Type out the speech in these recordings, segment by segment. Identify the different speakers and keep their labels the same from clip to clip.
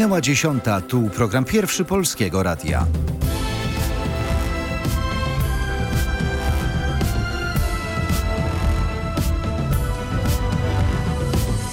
Speaker 1: Minęła dziesiąta, tu program pierwszy Polskiego Radia.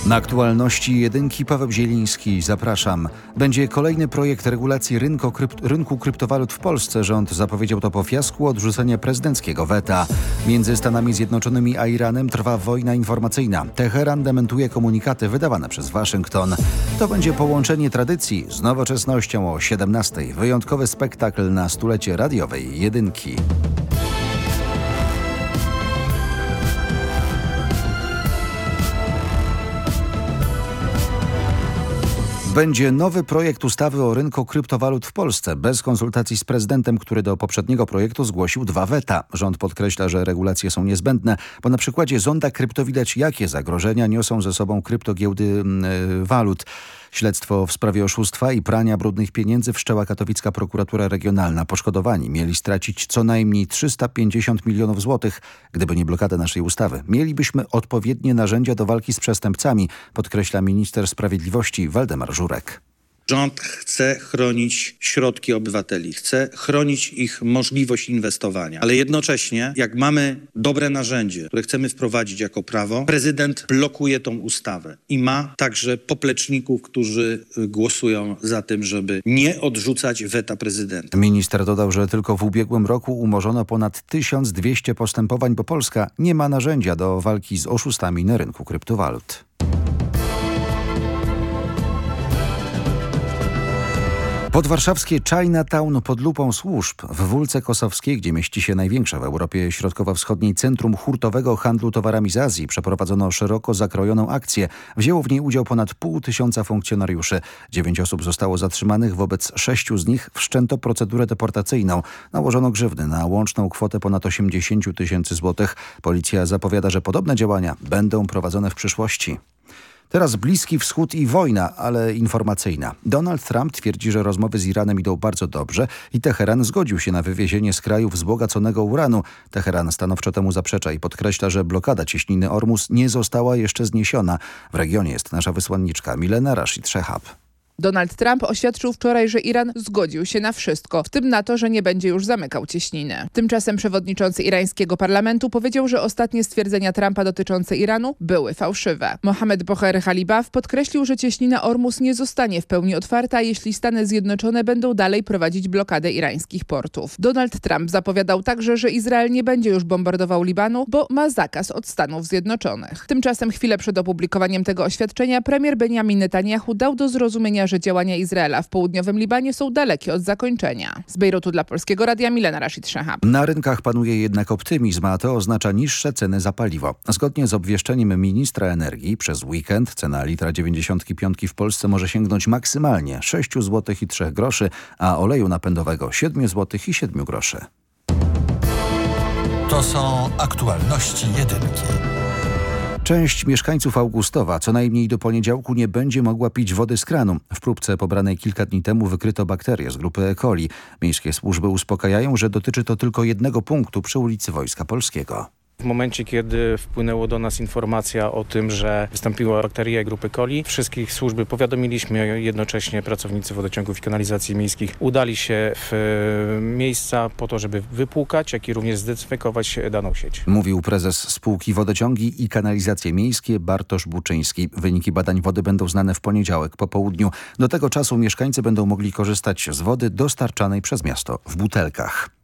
Speaker 1: Na aktualności jedynki Paweł Zieliński. Zapraszam. Będzie kolejny projekt regulacji rynku, krypt, rynku kryptowalut w Polsce. Rząd zapowiedział to po fiasku odrzucenia prezydenckiego weta. Między Stanami Zjednoczonymi a Iranem trwa wojna informacyjna. Teheran dementuje komunikaty wydawane przez Waszyngton. To będzie połączenie tradycji z nowoczesnością o 17. Wyjątkowy spektakl na stulecie radiowej jedynki. Będzie nowy projekt ustawy o rynku kryptowalut w Polsce, bez konsultacji z prezydentem, który do poprzedniego projektu zgłosił dwa weta. Rząd podkreśla, że regulacje są niezbędne, bo na przykładzie zonda krypto widać, jakie zagrożenia niosą ze sobą kryptogiełdy yy, walut. Śledztwo w sprawie oszustwa i prania brudnych pieniędzy wszczęła katowicka prokuratura regionalna. Poszkodowani mieli stracić co najmniej 350 milionów złotych. Gdyby nie blokada naszej ustawy, mielibyśmy odpowiednie narzędzia do walki z przestępcami, podkreśla minister sprawiedliwości Waldemar Żurek.
Speaker 2: Rząd chce chronić środki obywateli, chce chronić ich możliwość inwestowania, ale jednocześnie, jak mamy dobre narzędzie, które chcemy wprowadzić jako prawo, prezydent blokuje tą ustawę i ma także popleczników, którzy głosują za tym, żeby nie odrzucać weta prezydenta.
Speaker 1: Minister dodał, że tylko w ubiegłym roku umorzono ponad 1200 postępowań, bo Polska nie ma narzędzia do walki z oszustami na rynku kryptowalut. Podwarszawskie Chinatown pod lupą służb w Wólce Kosowskiej, gdzie mieści się największe w Europie Środkowo-Wschodniej Centrum Hurtowego Handlu Towarami z Azji, przeprowadzono szeroko zakrojoną akcję. Wzięło w niej udział ponad pół tysiąca funkcjonariuszy. Dziewięć osób zostało zatrzymanych, wobec sześciu z nich wszczęto procedurę deportacyjną. Nałożono grzywny na łączną kwotę ponad 80 tysięcy złotych. Policja zapowiada, że podobne działania będą prowadzone w przyszłości. Teraz Bliski Wschód i wojna, ale informacyjna. Donald Trump twierdzi, że rozmowy z Iranem idą bardzo dobrze i Teheran zgodził się na wywiezienie z kraju wzbogaconego uranu. Teheran stanowczo temu zaprzecza i podkreśla, że blokada cieśniny Ormus nie została jeszcze zniesiona. W regionie jest nasza wysłanniczka Milena Rashid Shehab.
Speaker 3: Donald Trump oświadczył wczoraj, że Iran zgodził się na wszystko, w tym na to, że nie będzie już zamykał cieśniny. Tymczasem przewodniczący irańskiego parlamentu powiedział, że ostatnie stwierdzenia Trumpa dotyczące Iranu były fałszywe. Mohamed Boher Halibaf podkreślił, że cieśnina Ormus nie zostanie w pełni otwarta, jeśli Stany Zjednoczone będą dalej prowadzić blokadę irańskich portów. Donald Trump zapowiadał także, że Izrael nie będzie już bombardował Libanu, bo ma zakaz od Stanów Zjednoczonych. Tymczasem chwilę przed opublikowaniem tego oświadczenia premier Benjamin Netanyahu dał do zrozumienia, że działania Izraela w południowym Libanie są dalekie od zakończenia. Z Bejrutu dla Polskiego Radia Milena Rashid Shahab.
Speaker 1: Na rynkach panuje jednak optymizm, a to oznacza niższe ceny za paliwo. Zgodnie z obwieszczeniem ministra energii przez weekend cena litra 95 w Polsce może sięgnąć maksymalnie 6 zł i 3 groszy, a oleju napędowego 7 zł i 7 groszy.
Speaker 4: To są aktualności jedynki.
Speaker 1: Część mieszkańców Augustowa co najmniej do poniedziałku nie będzie mogła pić wody z kranu. W próbce pobranej kilka dni temu wykryto bakterie z grupy E. coli. Miejskie służby uspokajają, że dotyczy to tylko jednego punktu przy ulicy Wojska Polskiego.
Speaker 5: W momencie, kiedy wpłynęło do nas informacja o tym, że wystąpiła bakteria grupy coli, wszystkich służby powiadomiliśmy jednocześnie pracownicy wodociągów i kanalizacji miejskich udali się w e, miejsca po to, żeby wypłukać, jak i również zdezynfekować daną sieć.
Speaker 1: Mówił prezes spółki Wodociągi i Kanalizacje Miejskie Bartosz Buczyński. Wyniki badań wody będą znane w poniedziałek po południu. Do tego czasu mieszkańcy będą mogli korzystać z wody dostarczanej przez miasto w butelkach.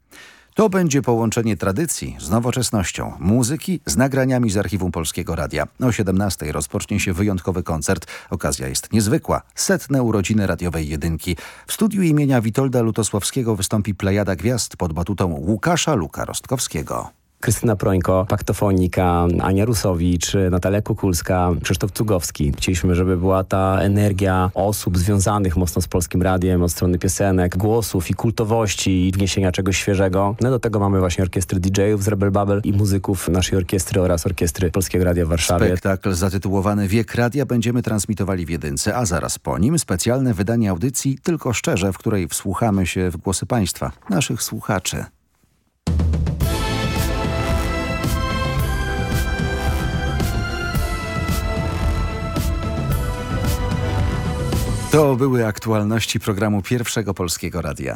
Speaker 1: To będzie połączenie tradycji z nowoczesnością, muzyki z nagraniami z archiwum Polskiego Radia. O 17 rozpocznie się wyjątkowy koncert. Okazja jest niezwykła. Setne urodziny radiowej jedynki. W studiu imienia Witolda Lutosławskiego wystąpi plejada gwiazd pod batutą Łukasza Luka Rostkowskiego.
Speaker 6: Krystyna Prońko, Paktofonika, Ania Rusowicz, Natalia Kukulska, Krzysztof Cugowski. Chcieliśmy, żeby była ta energia osób związanych mocno z Polskim Radiem, od strony piosenek, głosów i kultowości i wniesienia czegoś świeżego. No do tego mamy właśnie orkiestry DJ-ów z Rebel Bubble i muzyków naszej orkiestry oraz orkiestry Polskiego Radia w Warszawie.
Speaker 1: Spektakl zatytułowany Wiek Radia będziemy transmitowali w Jedynce, a zaraz po nim specjalne wydanie audycji Tylko Szczerze, w której wsłuchamy się w głosy Państwa, naszych słuchaczy. To były aktualności programu Pierwszego Polskiego Radia.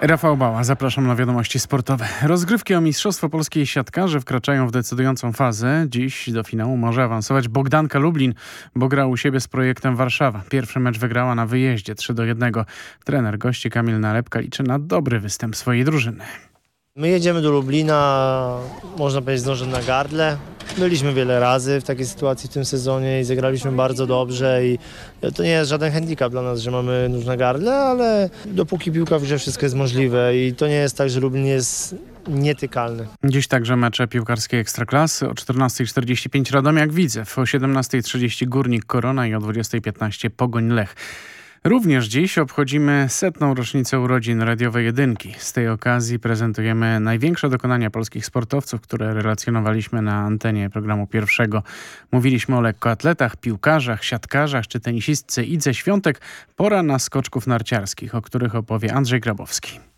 Speaker 7: Rafał Bała, zapraszam na wiadomości sportowe. Rozgrywki o Mistrzostwo Polskiej Siatkarzy wkraczają w decydującą fazę. Dziś do finału może awansować Bogdanka Lublin, bo gra u siebie z projektem Warszawa. Pierwszy mecz wygrała na wyjeździe 3 do 1. Trener gości Kamil Nalepka liczy na dobry występ swojej drużyny.
Speaker 8: My jedziemy do Lublina, można powiedzieć, z nożem na gardle. Byliśmy wiele razy w takiej sytuacji w tym sezonie i zagraliśmy bardzo dobrze i to nie jest żaden handicap dla nas, że mamy nóż na gardle, ale dopóki piłka w grze wszystko jest możliwe i to nie jest tak, że Lublin jest nietykalny.
Speaker 7: Dziś także mecze piłkarskiej Ekstraklasy. O 14.45 Radomiak Widzew, o 17.30 Górnik Korona i o 20.15 Pogoń Lech. Również dziś obchodzimy setną rocznicę urodzin radiowej jedynki. Z tej okazji prezentujemy największe dokonania polskich sportowców, które relacjonowaliśmy na antenie programu pierwszego. Mówiliśmy o lekkoatletach, piłkarzach, siatkarzach czy tenisistce Idze Świątek. Pora na skoczków narciarskich, o których opowie Andrzej Grabowski.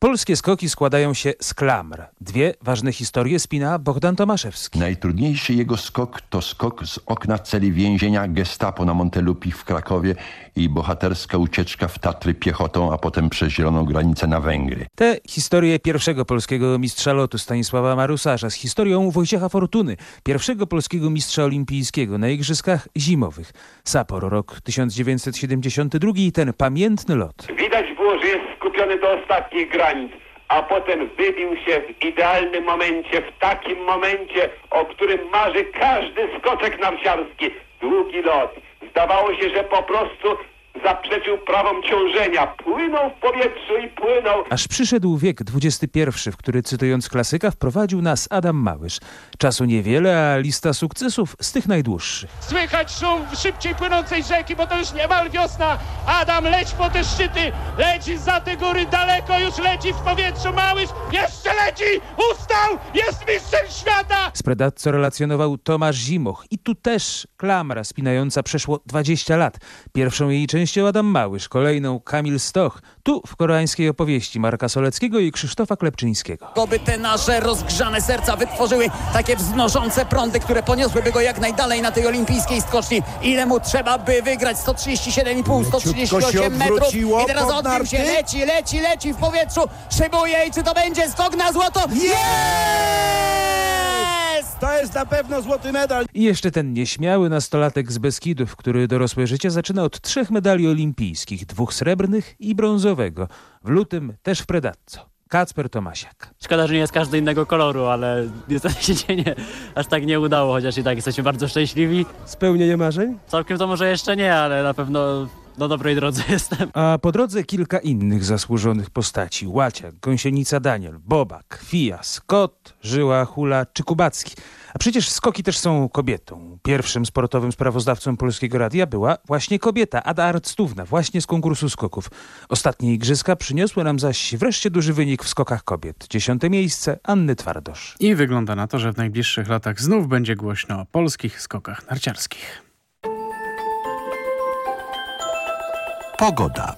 Speaker 9: Polskie skoki składają się z klamr. Dwie ważne historie spina Bogdan Tomaszewski.
Speaker 10: Najtrudniejszy jego skok to skok z okna celi więzienia Gestapo na Montelupi w Krakowie i bohaterska ucieczka w Tatry piechotą, a potem przez zieloną granicę na Węgry.
Speaker 9: Te historie pierwszego polskiego mistrza lotu Stanisława Marusarza z historią Wojciecha Fortuny, pierwszego polskiego mistrza olimpijskiego na Igrzyskach Zimowych. Sapor, rok 1972 i ten pamiętny lot.
Speaker 11: Widać że jest skupiony do ostatnich granic, a potem wybił się w idealnym momencie, w takim momencie, o którym marzy każdy skoczek narciarski. Długi lot. Zdawało się, że po prostu zaprzeczył prawom ciążenia. Płynął w powietrzu i płynął.
Speaker 9: Aż przyszedł wiek XXI, w który cytując klasyka wprowadził nas Adam Małysz. Czasu niewiele, a lista sukcesów z tych najdłuższych.
Speaker 12: Słychać szum szybciej płynącej rzeki, bo to już niemal wiosna. Adam, leć po te szczyty, leci za te góry daleko, już leci w powietrzu Małysz, jeszcze leci, ustał, jest mistrzem świata!
Speaker 9: Z Predazzo relacjonował Tomasz Zimoch i tu też klamra spinająca przeszło 20 lat. Pierwszą jej częścią Adam Małysz, kolejną Kamil Stoch, tu w koreańskiej opowieści Marka Soleckiego i Krzysztofa Klepczyńskiego.
Speaker 13: Oby te nasze rozgrzane serca wytworzyły takie wznoszące prądy, które poniosłyby go jak najdalej na tej olimpijskiej skoczni. Ile mu trzeba, by wygrać 137,5, 138 metrów. I teraz odbił się, leci, leci, leci w powietrzu, szybuje i czy to będzie skok na złoto? Jest!
Speaker 14: To jest na pewno złoty medal.
Speaker 9: I jeszcze ten nieśmiały nastolatek z Beskidów, który dorosłe życie zaczyna od trzech medali olimpijskich, dwóch srebrnych i brązowego. W lutym też w Predazzo. Kacper Tomasiak.
Speaker 15: Szkoda, że nie jest każdy innego koloru, ale niestety się nie, aż tak nie udało, chociaż i tak jesteśmy bardzo szczęśliwi.
Speaker 16: Spełnienie marzeń?
Speaker 15: Całkiem to może jeszcze nie, ale na pewno na dobrej drodze jestem.
Speaker 9: A po drodze kilka innych zasłużonych postaci. Łaciak, Gąsienica Daniel, Bobak, Fijas, Kot, Żyła, Hula czy Kubacki. A przecież skoki też są kobietą. Pierwszym sportowym sprawozdawcą Polskiego Radia była właśnie kobieta, Ada Arctówna, właśnie z konkursu skoków. Ostatnie igrzyska przyniosły nam zaś wreszcie duży wynik w skokach kobiet. Dziesiąte miejsce Anny Twardosz.
Speaker 7: I wygląda na to, że w najbliższych latach znów będzie głośno o polskich skokach narciarskich.
Speaker 1: Pogoda.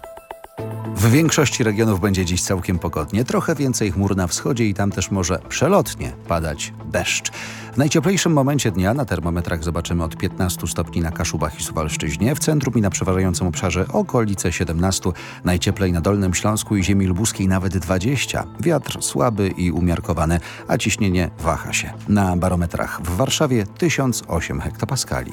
Speaker 1: W większości regionów będzie dziś całkiem pogodnie, trochę więcej chmur na wschodzie i tam też może przelotnie padać deszcz. W najcieplejszym momencie dnia na termometrach zobaczymy od 15 stopni na Kaszubach i Suwalszczyźnie, w centrum i na przeważającym obszarze okolice 17, najcieplej na Dolnym Śląsku i ziemi lubuskiej nawet 20. Wiatr słaby i umiarkowany, a ciśnienie waha się. Na barometrach w Warszawie 1008 hektopaskali.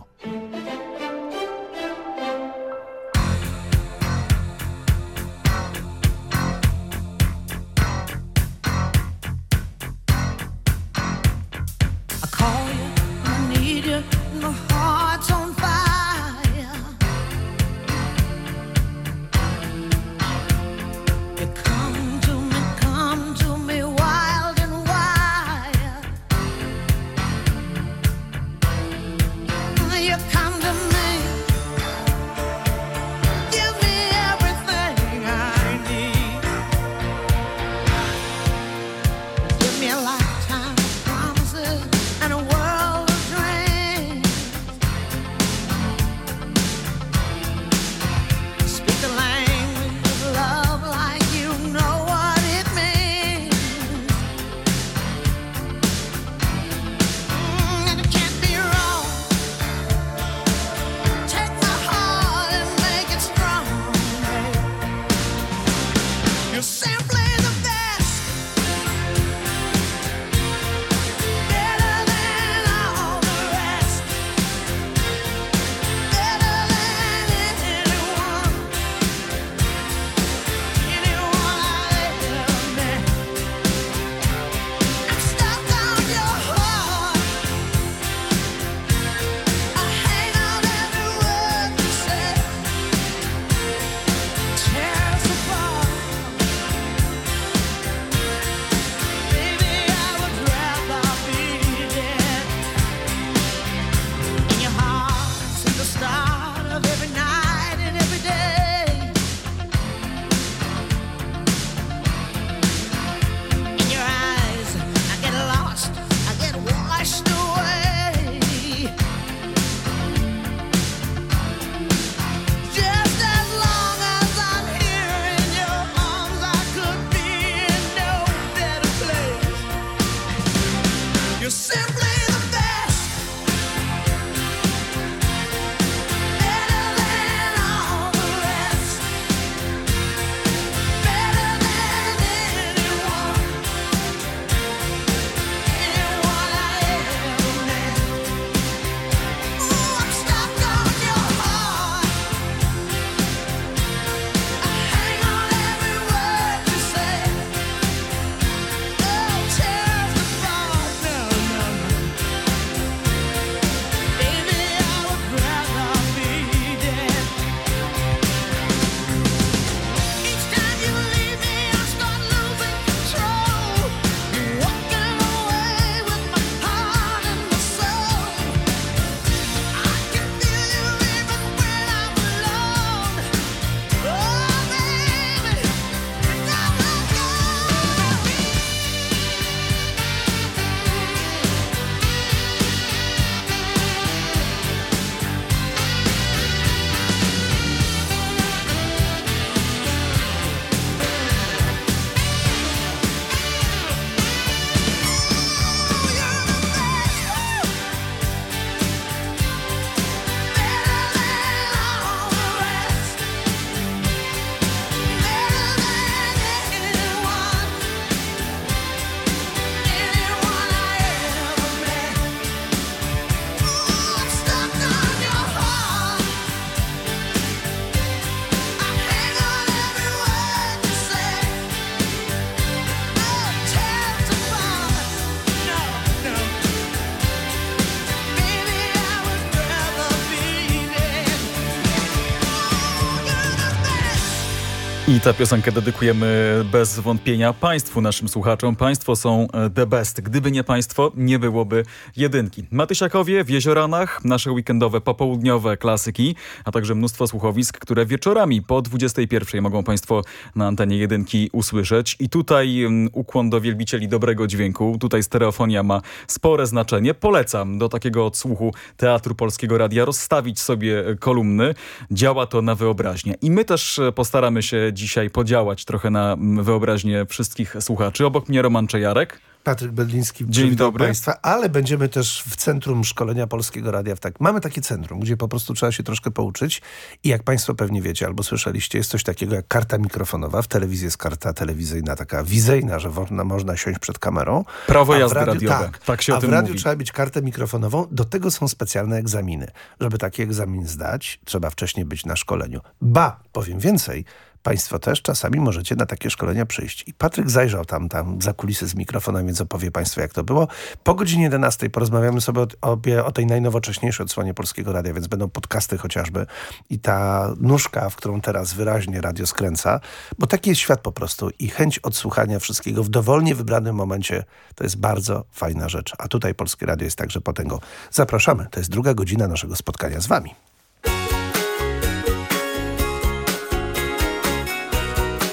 Speaker 14: Tę piosenkę dedykujemy bez wątpienia Państwu, naszym słuchaczom. Państwo są e, the best. Gdyby nie Państwo, nie byłoby jedynki. Matysiakowie w Jezioranach, nasze weekendowe, popołudniowe klasyki, a także mnóstwo słuchowisk, które wieczorami po 21 mogą Państwo na antenie jedynki usłyszeć. I tutaj um, ukłon do wielbicieli dobrego dźwięku. Tutaj stereofonia ma spore znaczenie. Polecam do takiego odsłuchu Teatru Polskiego Radia rozstawić sobie kolumny. Działa to na wyobraźnię. I my też e, postaramy się dzisiaj podziałać trochę na wyobraźnię wszystkich słuchaczy. Obok mnie Roman Czejarek.
Speaker 16: Patryk Bedliński,
Speaker 14: Dzień dobry.
Speaker 16: Państwa, ale będziemy też w Centrum Szkolenia Polskiego Radia. Tak. Mamy takie centrum, gdzie po prostu trzeba się troszkę pouczyć i jak Państwo pewnie wiecie albo słyszeliście, jest coś takiego jak karta mikrofonowa. W telewizji jest karta telewizyjna, taka wizyjna, że można, można siąść przed kamerą.
Speaker 14: Prawo jazdy
Speaker 16: radiu-
Speaker 14: radiowe.
Speaker 16: Tak,
Speaker 14: Tak się o
Speaker 16: a w
Speaker 14: tym
Speaker 16: radiu
Speaker 14: mówi.
Speaker 16: trzeba mieć kartę mikrofonową. Do tego są specjalne egzaminy. Żeby taki egzamin zdać, trzeba wcześniej być na szkoleniu. Ba, powiem więcej, Państwo też czasami możecie na takie szkolenia przyjść. I Patryk zajrzał tam, tam za kulisy z mikrofonem, więc opowie Państwu, jak to było. Po godzinie 11 porozmawiamy sobie o, o, o tej najnowocześniejszej odsłonie Polskiego Radia, więc będą podcasty chociażby i ta nóżka, w którą teraz wyraźnie radio skręca, bo taki jest świat po prostu i chęć odsłuchania wszystkiego w dowolnie wybranym momencie to jest bardzo fajna rzecz. A tutaj Polskie Radio jest także potęgą. Zapraszamy. To jest druga godzina naszego spotkania z Wami.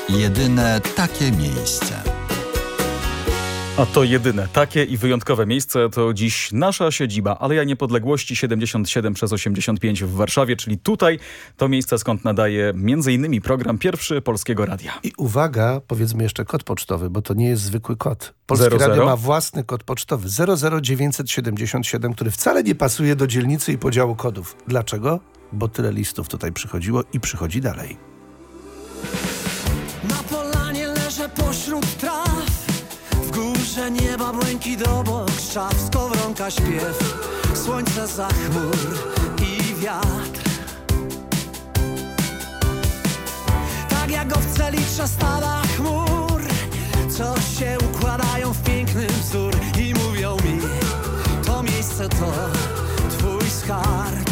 Speaker 17: Jedyne takie miejsce.
Speaker 14: A to jedyne takie i wyjątkowe miejsce to dziś nasza siedziba Aleja Niepodległości 77 przez 85 w Warszawie, czyli tutaj to miejsce skąd nadaje m.in. program pierwszy Polskiego Radia.
Speaker 16: I uwaga, powiedzmy jeszcze kod pocztowy, bo to nie jest zwykły kod. Polskie
Speaker 14: Zero,
Speaker 16: Radio
Speaker 14: zero?
Speaker 16: ma własny kod pocztowy 00977, który wcale nie pasuje do dzielnicy i podziału kodów. Dlaczego? Bo tyle listów tutaj przychodziło i przychodzi dalej.
Speaker 4: Na polanie leżę pośród traw. W górze nieba błękit obok szczaw Skowronka śpiew. Słońce za chmur i wiatr. Tak jak owce liczę stada chmur Co się układają w piękny wzór I mówią mi To miejsce to twój skarb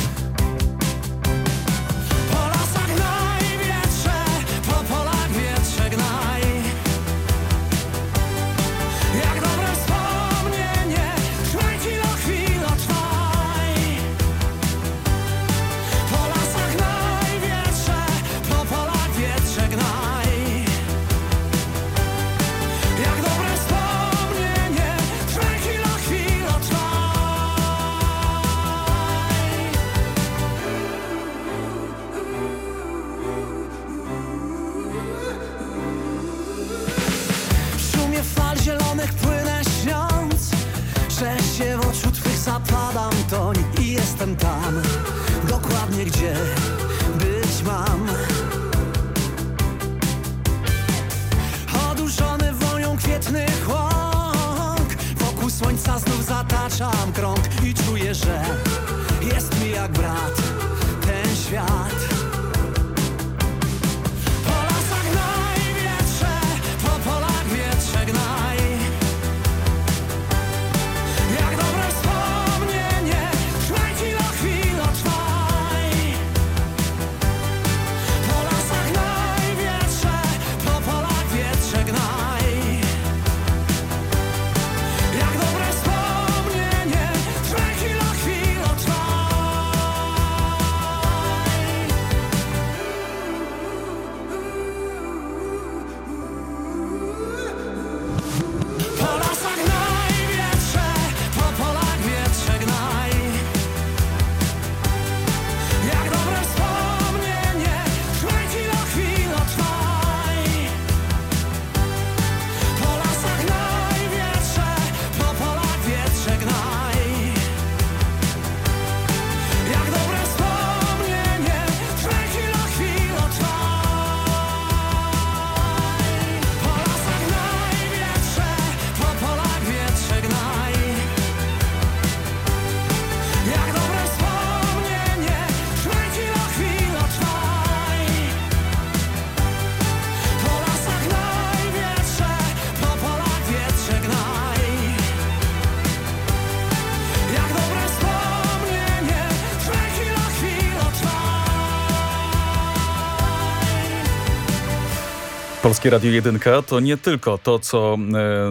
Speaker 4: zapadam toń I jestem tam, dokładnie gdzie być mam. Oduszony wonią kwietnych łąk Wokół słońca znów zataczam krąg I czuję, że jest mi jak brat ten świat
Speaker 14: Polskie Radio 1 to nie tylko to, co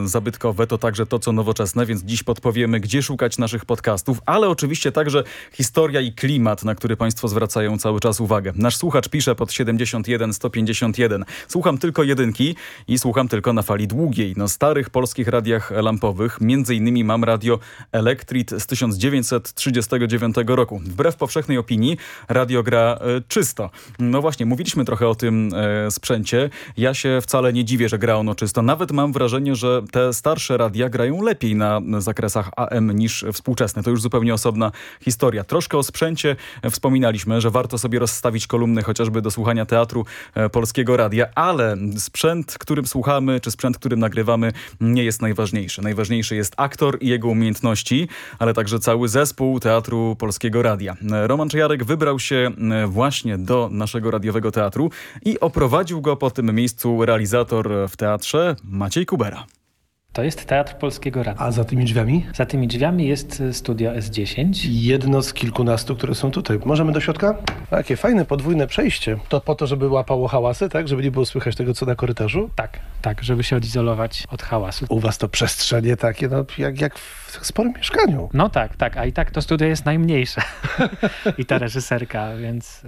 Speaker 14: e, zabytkowe, to także to, co nowoczesne, więc dziś podpowiemy, gdzie szukać naszych podcastów, ale oczywiście także historia i klimat, na który Państwo zwracają cały czas uwagę. Nasz słuchacz pisze pod 71 151. Słucham tylko jedynki i słucham tylko na fali długiej. Na starych polskich radiach lampowych, między innymi mam radio Elektrit z 1939 roku. Wbrew powszechnej opinii, radio gra e, czysto. No właśnie, mówiliśmy trochę o tym e, sprzęcie. Ja się wcale nie dziwię, że gra ono czysto. Nawet mam wrażenie, że te starsze radia grają lepiej na zakresach AM niż współczesne. To już zupełnie osobna historia. Troszkę o sprzęcie wspominaliśmy, że warto sobie rozstawić kolumny chociażby do słuchania teatru e, Polskiego Radia, ale sprzęt, którym słuchamy, czy sprzęt, którym nagrywamy nie jest najważniejszy. Najważniejszy jest aktor i jego umiejętności, ale także cały zespół Teatru Polskiego Radia. Roman Czejarek wybrał się e, właśnie do naszego radiowego teatru i oprowadził go po tym miejscu realizator w teatrze Maciej Kubera.
Speaker 18: To jest Teatr Polskiego Radia.
Speaker 16: A za tymi drzwiami?
Speaker 18: Za tymi drzwiami jest e, studio S10.
Speaker 16: Jedno z kilkunastu, które są tutaj. Możemy do środka? Takie fajne, podwójne przejście. To po to, żeby łapało hałasy, tak? Żeby nie było słychać tego, co na korytarzu?
Speaker 18: Tak, tak, żeby się odizolować od hałasu.
Speaker 16: U was to przestrzenie takie, no jak, jak w sporym mieszkaniu.
Speaker 18: No tak, tak, a i tak to studio jest najmniejsze. I ta reżyserka, więc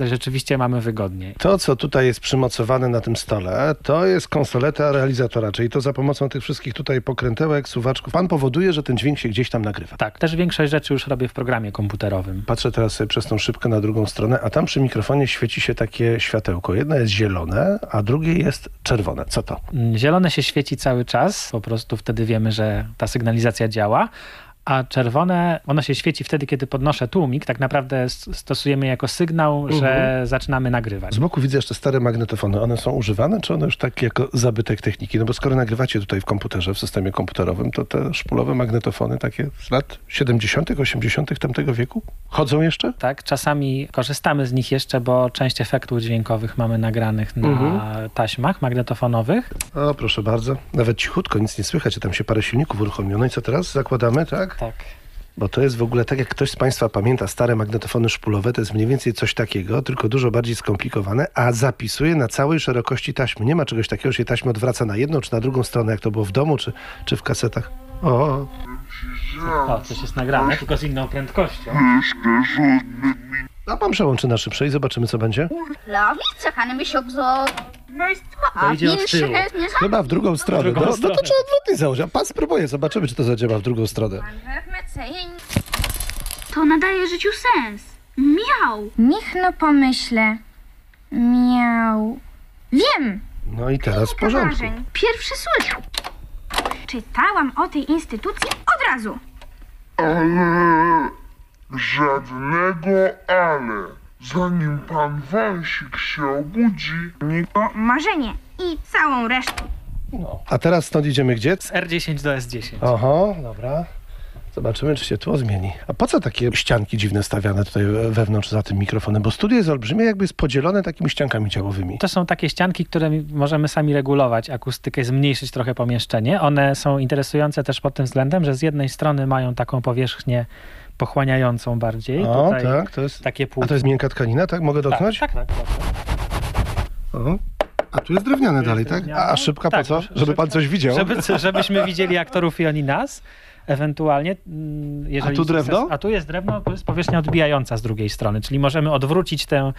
Speaker 18: y, rzeczywiście mamy wygodniej.
Speaker 16: To, co tutaj jest przymocowane na tym stole, to jest konsoleta realizatora, czyli to za pomocą tych wszystkich tutaj pokrętełek, suwaczków. Pan powoduje, że ten dźwięk się gdzieś tam nagrywa.
Speaker 18: Tak, też większość rzeczy już robię w programie komputerowym.
Speaker 16: Patrzę teraz sobie przez tą szybkę na drugą stronę, a tam przy mikrofonie świeci się takie światełko. Jedno jest zielone, a drugie jest czerwone. Co to?
Speaker 18: Zielone się świeci cały czas, po prostu wtedy wiemy, że ta sygnalizacja działa działa, a czerwone, ono się świeci wtedy, kiedy podnoszę tłumik. Tak naprawdę stosujemy jako sygnał, mhm. że zaczynamy nagrywać.
Speaker 16: Z boku widzę jeszcze stare magnetofony. One są używane, czy one już tak jako zabytek techniki? No bo skoro nagrywacie tutaj w komputerze, w systemie komputerowym, to te szpulowe magnetofony takie z lat 70., 80. tamtego wieku chodzą jeszcze?
Speaker 18: Tak, czasami korzystamy z nich jeszcze, bo część efektów dźwiękowych mamy nagranych na mhm. taśmach magnetofonowych.
Speaker 16: O, proszę bardzo. Nawet cichutko, nic nie słychać, a tam się parę silników uruchomiono. I co teraz? Zakładamy, tak?
Speaker 18: Tak.
Speaker 16: Bo to jest w ogóle, tak jak ktoś z Państwa pamięta stare magnetofony szpulowe, to jest mniej więcej coś takiego, tylko dużo bardziej skomplikowane, a zapisuje na całej szerokości taśmy. Nie ma czegoś takiego, że się taśma odwraca na jedną czy na drugą stronę, jak to było w domu czy, czy w kasetach. O,
Speaker 18: o, coś jest nagrane, tylko z inną prędkością.
Speaker 16: A pan przełączy na szybsze i zobaczymy, co będzie.
Speaker 18: To idzie od tyłu.
Speaker 16: Chyba w drugą stronę.
Speaker 18: drugą
Speaker 16: no, no to
Speaker 18: stronę.
Speaker 16: trzeba odwrotnie założyć. A pan spróbuje, zobaczymy, czy to zadziała w drugą stronę.
Speaker 19: To nadaje życiu sens. Miał. Niech no pomyślę. Miał. Wiem.
Speaker 16: No i teraz w porządku.
Speaker 19: Marzeń. Pierwszy słyszę. Czytałam o tej instytucji od razu.
Speaker 20: Żadnego ale. Zanim pan wąsik się obudzi, nie...
Speaker 19: O marzenie i całą resztę.
Speaker 16: No. A teraz stąd idziemy gdzie?
Speaker 18: Z R10 do S10.
Speaker 16: Oho, dobra. Zobaczymy, czy się tło zmieni. A po co takie ścianki dziwne stawiane tutaj wewnątrz za tym mikrofonem? Bo studio jest olbrzymie, jakby jest podzielone takimi ściankami działowymi.
Speaker 18: To są takie ścianki, które możemy sami regulować akustykę, zmniejszyć trochę pomieszczenie. One są interesujące też pod tym względem, że z jednej strony mają taką powierzchnię pochłaniającą bardziej.
Speaker 16: O,
Speaker 18: Tutaj
Speaker 16: tak, to jest...
Speaker 18: takie pół...
Speaker 16: A to jest miękka tkanina, tak? Mogę dotknąć?
Speaker 18: Tak, tak, tak. tak.
Speaker 16: O. A tu jest drewniane dalej, tak? A szybka
Speaker 18: Tak,
Speaker 16: po co? Żeby pan coś widział?
Speaker 18: Żeby, żebyśmy widzieli aktorów i oni nas. Ewentualnie, mm, jeżeli...
Speaker 16: A tu drewno?
Speaker 18: A tu jest drewno, to jest powierzchnia odbijająca z drugiej strony, czyli możemy odwrócić tę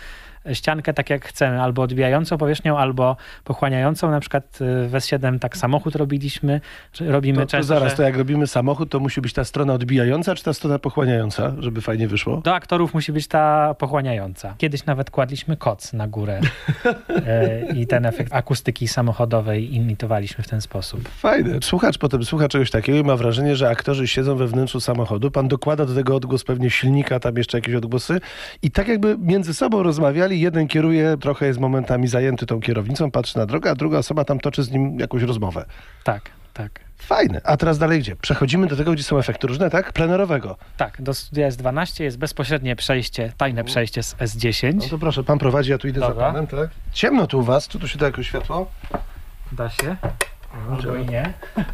Speaker 18: ściankę tak jak chcemy, albo odbijającą powierzchnią, albo pochłaniającą. Na przykład w S7 tak samochód robiliśmy, robimy
Speaker 16: To, to
Speaker 18: często,
Speaker 16: zaraz,
Speaker 18: że
Speaker 16: to jak robimy samochód, to musi być ta strona odbijająca, czy ta strona pochłaniająca, żeby fajnie wyszło?
Speaker 18: do aktorów musi być ta pochłaniająca. Kiedyś nawet kładliśmy koc na górę e, i ten efekt akustyki samochodowej imitowaliśmy w ten sposób.
Speaker 16: Fajne. Słuchacz potem słucha czegoś takiego i ma wrażenie, że aktorzy siedzą we wnętrzu samochodu. Pan dokłada do tego odgłos pewnie silnika, tam jeszcze jakieś odgłosy i tak jakby między sobą rozmawiali. Jeden kieruje, trochę jest momentami zajęty tą kierownicą, patrzy na drogę, a druga osoba tam toczy z nim jakąś rozmowę.
Speaker 18: Tak, tak.
Speaker 16: Fajne. A teraz dalej gdzie? Przechodzimy do tego, gdzie są efekty różne, tak? Plenerowego.
Speaker 18: Tak, do studia S12 jest bezpośrednie przejście, tajne przejście z S10.
Speaker 16: No to proszę, pan prowadzi, ja tu idę
Speaker 18: Dobra.
Speaker 16: za panem, tak? Ciemno tu u was, czy tu się da jakoś światło?
Speaker 18: Da się. Albo i nie.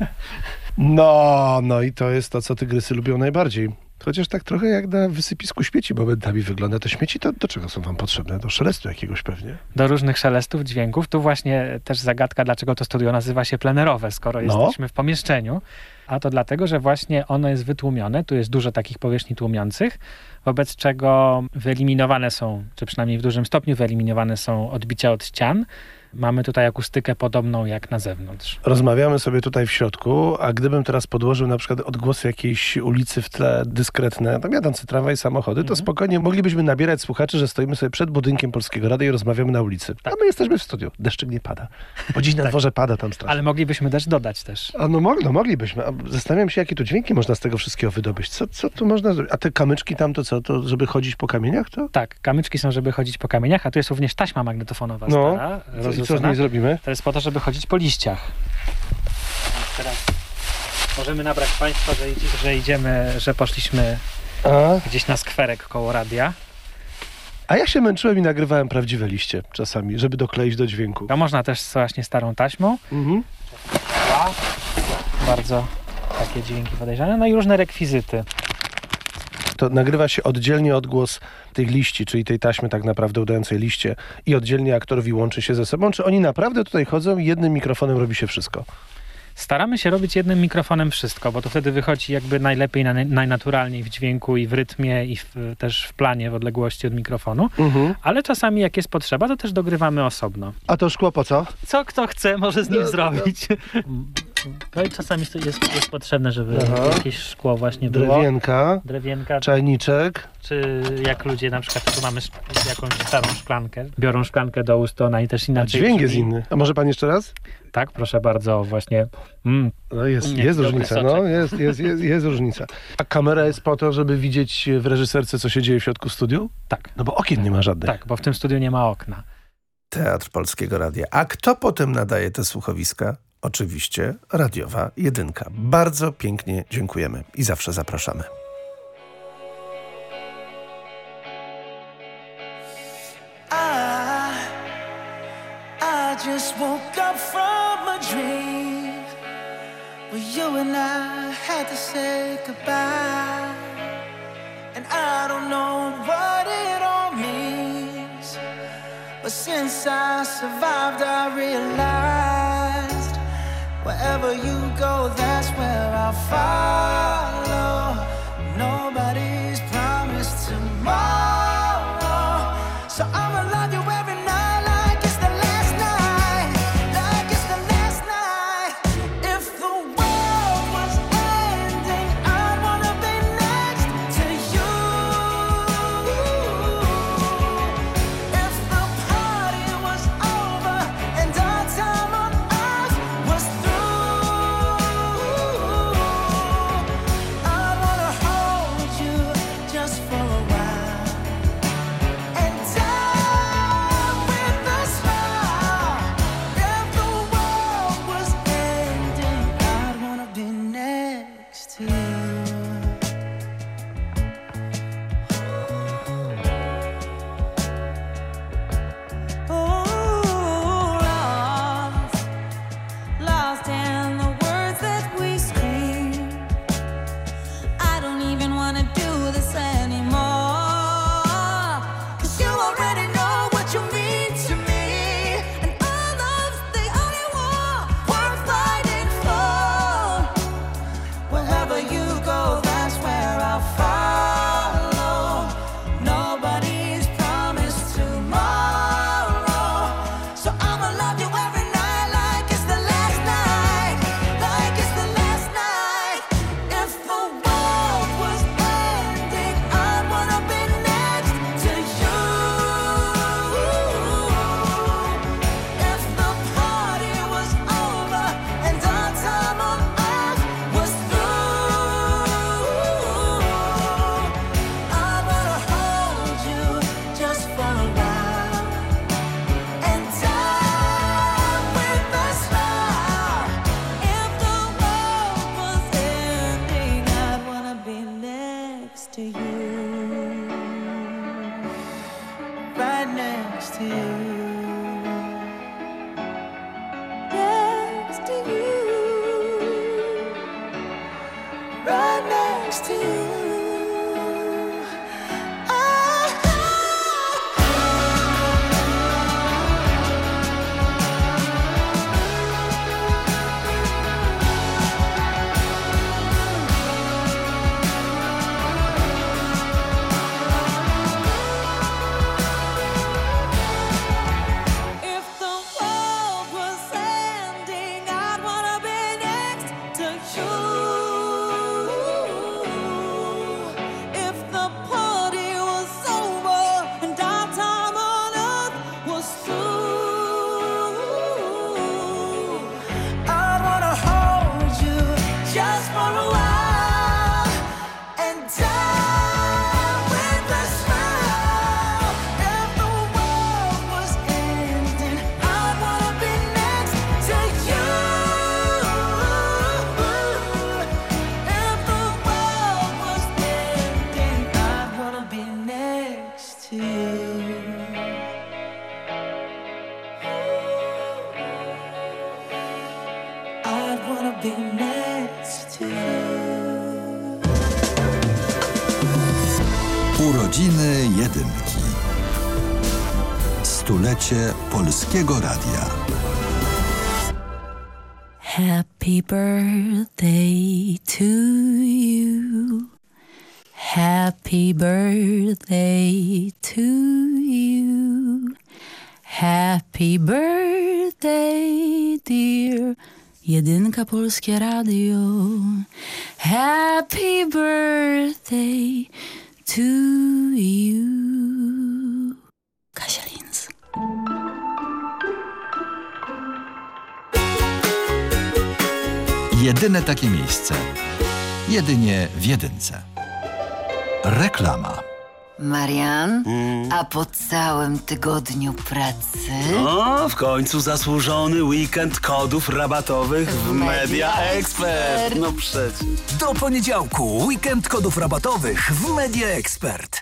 Speaker 16: No, no i to jest to, co tygrysy lubią najbardziej. Chociaż tak trochę jak na wysypisku śmieci momentami wygląda. Te śmieci to do czego są wam potrzebne? Do szelestu jakiegoś pewnie?
Speaker 18: Do różnych szelestów, dźwięków. Tu właśnie też zagadka, dlaczego to studio nazywa się plenerowe, skoro
Speaker 16: No.
Speaker 18: jesteśmy w pomieszczeniu. A to dlatego, że właśnie ono jest wytłumione. Tu jest dużo takich powierzchni tłumiących, wobec czego wyeliminowane są, czy przynajmniej w dużym stopniu wyeliminowane są odbicia od ścian. Mamy tutaj akustykę podobną jak na zewnątrz.
Speaker 16: Rozmawiamy sobie tutaj w środku, a gdybym teraz podłożył na przykład odgłosy jakiejś ulicy w tle dyskretne, tam jadący tramwaj, samochody, to spokojnie moglibyśmy nabierać słuchaczy, że stoimy sobie przed budynkiem Polskiego Rady i rozmawiamy na ulicy. A my jesteśmy w studiu. Deszczyk nie pada. Bo dziś na dworze pada tam strasznie.
Speaker 18: Ale moglibyśmy też dodać też.
Speaker 16: A no, no moglibyśmy. A zastanawiam się, jakie tu dźwięki można z tego wszystkiego wydobyć. Co, co tu można zrobić? A te kamyczki tam to co? To żeby chodzić po kamieniach? To?
Speaker 18: Tak, kamyczki są, żeby chodzić po kamieniach, a tu jest również taśma magnetofonowa
Speaker 16: No.
Speaker 18: stara.
Speaker 16: Co- z niej zrobimy?
Speaker 18: To jest po to, żeby chodzić po liściach. Teraz możemy nabrać Państwa, że, idzi- że idziemy, że poszliśmy
Speaker 16: A?
Speaker 18: gdzieś na skwerek koło radia.
Speaker 16: A ja się męczyłem i nagrywałem prawdziwe liście czasami, żeby dokleić do dźwięku.
Speaker 18: To można też właśnie starą taśmą.
Speaker 16: Mhm.
Speaker 18: Bardzo takie dźwięki podejrzane. No i różne rekwizyty.
Speaker 16: To nagrywa się oddzielnie odgłos tych liści, czyli tej taśmy tak naprawdę udającej liście i oddzielnie aktorowi łączy się ze sobą. Czy oni naprawdę tutaj chodzą i jednym mikrofonem robi się wszystko?
Speaker 18: Staramy się robić jednym mikrofonem wszystko, bo to wtedy wychodzi jakby najlepiej, naj, najnaturalniej w dźwięku i w rytmie i w, też w planie, w odległości od mikrofonu.
Speaker 16: Mhm.
Speaker 18: Ale czasami jak jest potrzeba, to też dogrywamy osobno.
Speaker 16: A to szkło po co?
Speaker 18: Co kto chce, może z nim
Speaker 16: No,
Speaker 18: zrobić. No i czasami jest, jest potrzebne, żeby
Speaker 16: Aha.
Speaker 18: jakieś szkło właśnie było.
Speaker 16: Drewienka,
Speaker 18: Drewienka,
Speaker 16: czajniczek.
Speaker 18: czy jak ludzie na przykład, tu mamy szk- jakąś starą szklankę, biorą szklankę do ust, to ona i też
Speaker 16: A
Speaker 18: inaczej
Speaker 16: dźwięk jest
Speaker 18: brzmi.
Speaker 16: inny. A może pan jeszcze raz?
Speaker 18: Tak, proszę bardzo, właśnie. Mm.
Speaker 16: No jest,
Speaker 18: Nie,
Speaker 16: jest
Speaker 18: dobry
Speaker 16: różnica,
Speaker 18: soczek.
Speaker 16: no jest, jest, jest, jest różnica. A kamera jest po to, żeby widzieć w reżyserce, co się dzieje w środku studiu?
Speaker 18: Tak.
Speaker 16: No bo okien nie ma żadnych.
Speaker 18: Tak, bo w tym studiu nie ma okna.
Speaker 16: Teatr Polskiego Radia. A kto potem nadaje te słuchowiska? Oczywiście radiowa jedynka. Bardzo pięknie dziękujemy i zawsze zapraszamy.
Speaker 21: And I don't know what it all means, but since I survived, I realized wherever you go, that's where I'll follow. Right next to you. Next to you, right next to you.
Speaker 17: Polskiego Radia.
Speaker 22: Happy birthday to you. Happy birthday to you. Happy birthday, dear. Jedynka Polskie Radio. Happy birthday to you.
Speaker 17: Jedyne takie miejsce. Jedynie w jedynce. Reklama.
Speaker 23: Marian, a po całym tygodniu pracy...
Speaker 24: O, w końcu zasłużony weekend kodów rabatowych w Media Expert. No przecież.
Speaker 25: Do poniedziałku weekend kodów rabatowych w Media Expert.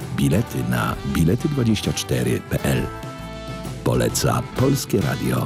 Speaker 17: Bilety na bilety24.pl. Poleca Polskie Radio.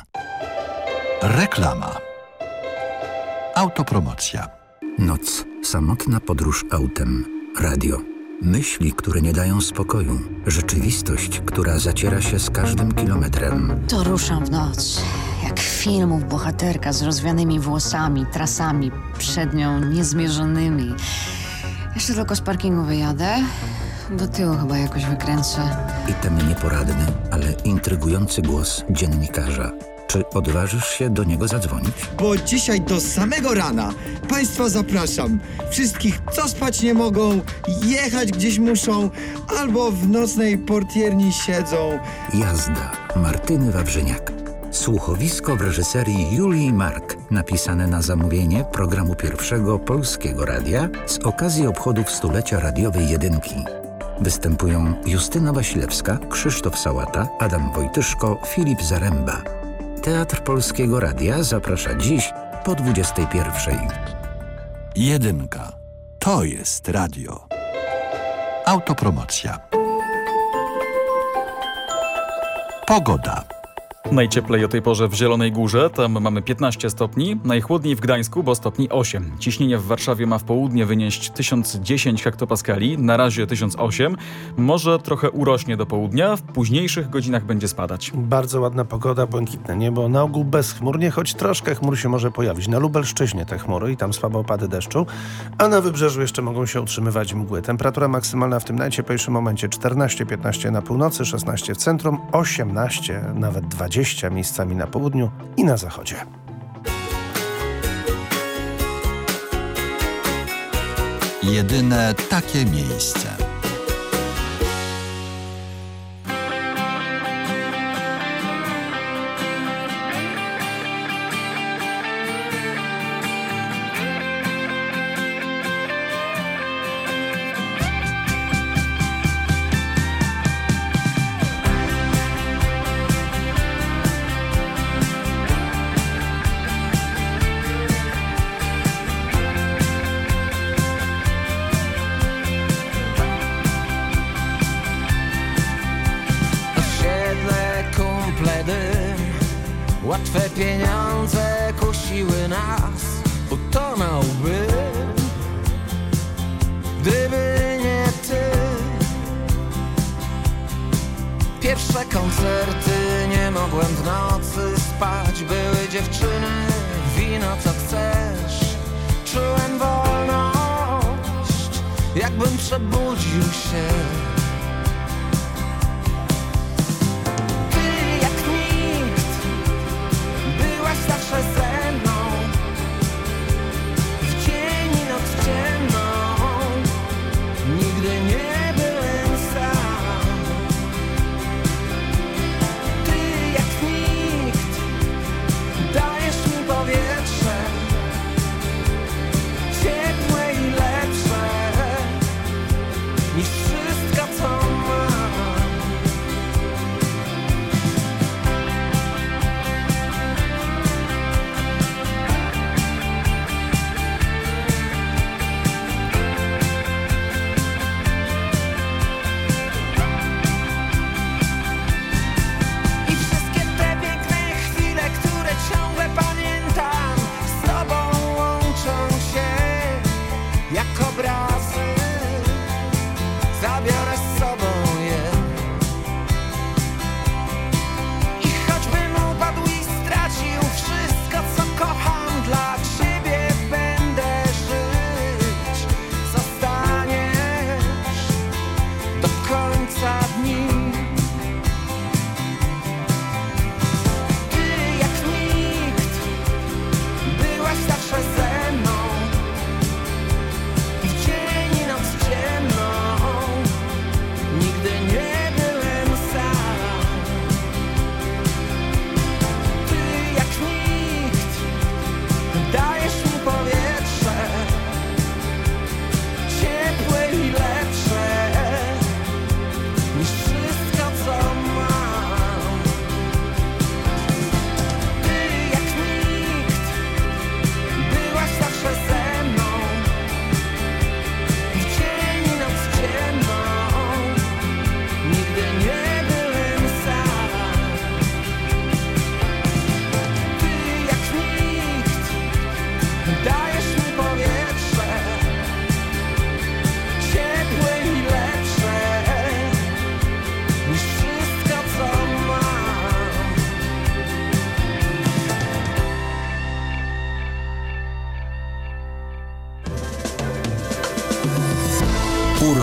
Speaker 17: Reklama. Autopromocja.
Speaker 26: Noc. Samotna podróż autem. Radio. Myśli, które nie dają spokoju. Rzeczywistość, która zaciera się z każdym kilometrem.
Speaker 27: To ruszam w noc. Jak filmów bohaterka z rozwianymi włosami, trasami przed nią niezmierzonymi. Jeszcze tylko z parkingu wyjadę. Do tyłu chyba jakoś wykręcę.
Speaker 26: I ten nieporadny, ale intrygujący głos dziennikarza. Czy odważysz się do niego zadzwonić?
Speaker 28: Bo dzisiaj do samego rana Państwa zapraszam. Wszystkich, co spać nie mogą, jechać gdzieś muszą, albo w nocnej portierni siedzą.
Speaker 26: Jazda Martyny Wawrzyniak. Słuchowisko w reżyserii Julii Mark, napisane na zamówienie programu pierwszego Polskiego Radia z okazji obchodów stulecia radiowej jedynki. Występują Justyna Wasilewska, Krzysztof Sałata, Adam Wojtyszko, Filip Zaręba. Teatr Polskiego Radia zaprasza dziś po 21.
Speaker 17: Jedynka. To jest radio. Autopromocja. Pogoda.
Speaker 14: Najcieplej o tej porze w Zielonej Górze, tam mamy 15 stopni, najchłodniej w Gdańsku, bo stopni 8. Ciśnienie w Warszawie ma w południe wynieść 1010 hektopaskali, na razie 1008. Może trochę urośnie do południa, w późniejszych godzinach będzie spadać.
Speaker 16: Bardzo ładna pogoda, błękitne niebo, na ogół bezchmurnie, choć troszkę chmur się może pojawić. Na Lubelszczyźnie te chmury i tam słabe opady deszczu, a na wybrzeżu jeszcze mogą się utrzymywać mgły. Temperatura maksymalna w tym najcieplejszym momencie 14-15 na północy, 16 w centrum, 18, nawet 20 20, miejscami na południu i na zachodzie.
Speaker 4: Jedyne takie miejsce.